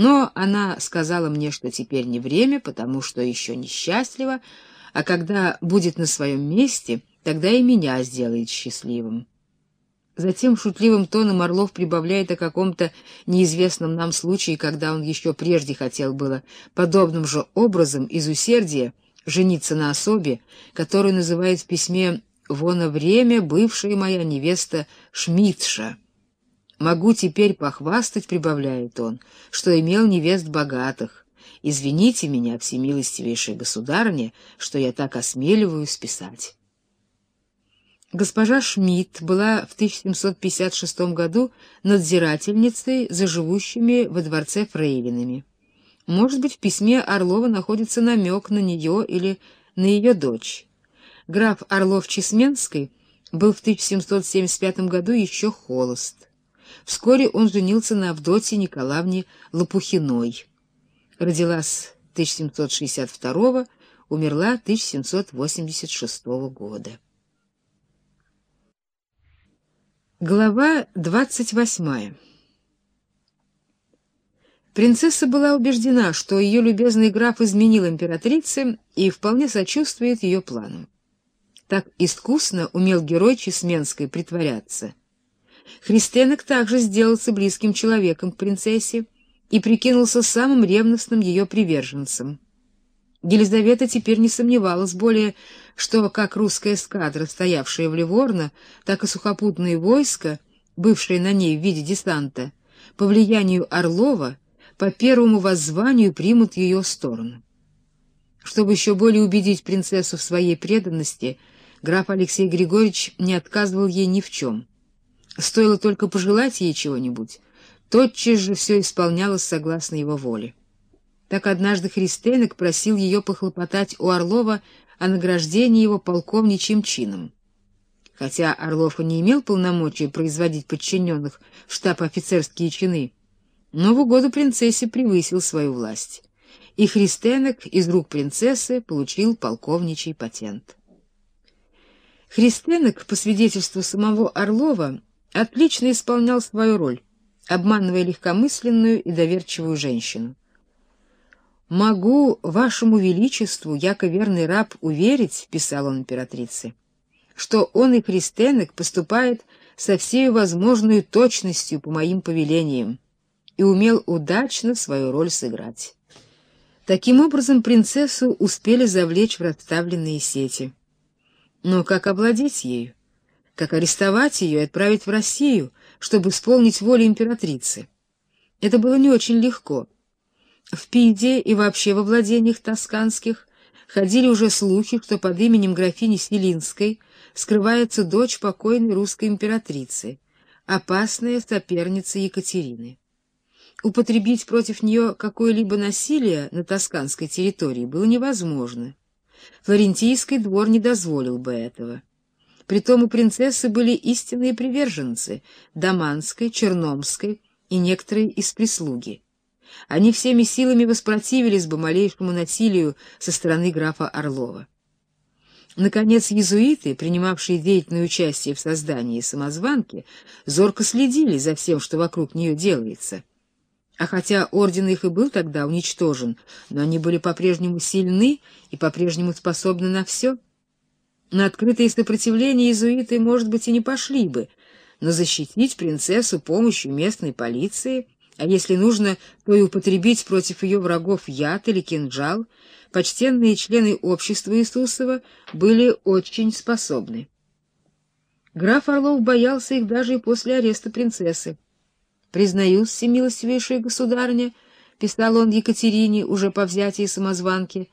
Но она сказала мне, что теперь не время, потому что еще несчастлива, а когда будет на своем месте, тогда и меня сделает счастливым. Затем шутливым тоном Орлов прибавляет о каком-то неизвестном нам случае, когда он еще прежде хотел было подобным же образом из усердия жениться на особе, которую называет в письме «Вона время бывшая моя невеста Шмидша». «Могу теперь похвастать», — прибавляет он, — «что имел невест богатых. Извините меня, всемилостивейшая государыня, что я так осмеливаюсь писать». Госпожа Шмидт была в 1756 году надзирательницей за живущими во дворце фрейлинами. Может быть, в письме Орлова находится намек на нее или на ее дочь. Граф Орлов-Чесменский был в 1775 году еще холост. Вскоре он женился на Авдотье Николаевне Лопухиной. Родилась 1762 умерла 1786 года. Глава двадцать восьмая Принцесса была убеждена, что ее любезный граф изменил императрице и вполне сочувствует ее планам. Так искусно умел герой Чесменской притворяться. Христенок также сделался близким человеком к принцессе и прикинулся самым ревностным ее приверженцем. Елизавета теперь не сомневалась более, что как русская эскадра, стоявшая в Ливорно, так и сухопутные войска, бывшие на ней в виде десанта, по влиянию Орлова по первому воззванию примут ее сторону. Чтобы еще более убедить принцессу в своей преданности, граф Алексей Григорьевич не отказывал ей ни в чем. Стоило только пожелать ей чего-нибудь, тотчас же все исполнялось согласно его воле. Так однажды Христенок просил ее похлопотать у Орлова о награждении его полковничьим чином. Хотя Орлов и не имел полномочий производить подчиненных в штаб-офицерские чины, но в угоду принцессе превысил свою власть, и Христенок из рук принцессы получил полковничий патент. Христенок, по свидетельству самого Орлова, отлично исполнял свою роль, обманывая легкомысленную и доверчивую женщину. «Могу вашему величеству, яко верный раб, уверить, — писал он императрице, — что он и Христенок поступает со всей возможной точностью по моим повелениям и умел удачно свою роль сыграть». Таким образом, принцессу успели завлечь в расставленные сети. Но как овладеть ею? Как арестовать ее и отправить в Россию, чтобы исполнить волю императрицы? Это было не очень легко — в Пиде и вообще во владениях тосканских ходили уже слухи, что под именем графини Селинской скрывается дочь покойной русской императрицы, опасная соперница Екатерины. Употребить против нее какое-либо насилие на тосканской территории было невозможно. Флорентийский двор не дозволил бы этого. Притом у принцессы были истинные приверженцы — Даманской, Черномской и некоторые из прислуги. Они всеми силами воспротивились бы малейшему насилию со стороны графа Орлова. Наконец, иезуиты, принимавшие деятельное участие в создании самозванки, зорко следили за всем, что вокруг нее делается. А хотя орден их и был тогда уничтожен, но они были по-прежнему сильны и по-прежнему способны на все. На открытое сопротивление иезуиты, может быть, и не пошли бы, но защитить принцессу помощью местной полиции — а если нужно, то и употребить против ее врагов яд или кинжал, почтенные члены общества Иисусова были очень способны. Граф Орлов боялся их даже и после ареста принцессы. «Признаюсь, всемилостивейшая государыня», — писал он Екатерине уже по взятии самозванки,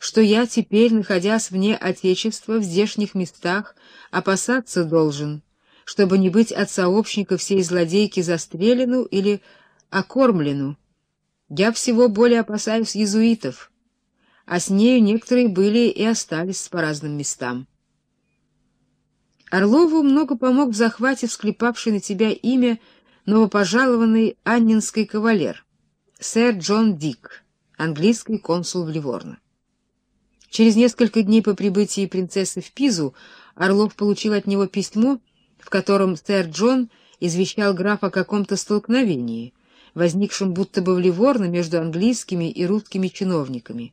«что я теперь, находясь вне Отечества, в здешних местах, опасаться должен, чтобы не быть от сообщника всей злодейки застрелену или окормлену. Я всего более опасаюсь иезуитов, а с нею некоторые были и остались по разным местам. Орлову много помог в захвате всклепавший на тебя имя новопожалованный аннинский кавалер, сэр Джон Дик, английский консул в Ливорно. Через несколько дней по прибытии принцессы в Пизу Орлов получил от него письмо, в котором сэр Джон извещал графа о каком-то столкновении — возникшем будто бы в Ливорно между английскими и русскими чиновниками.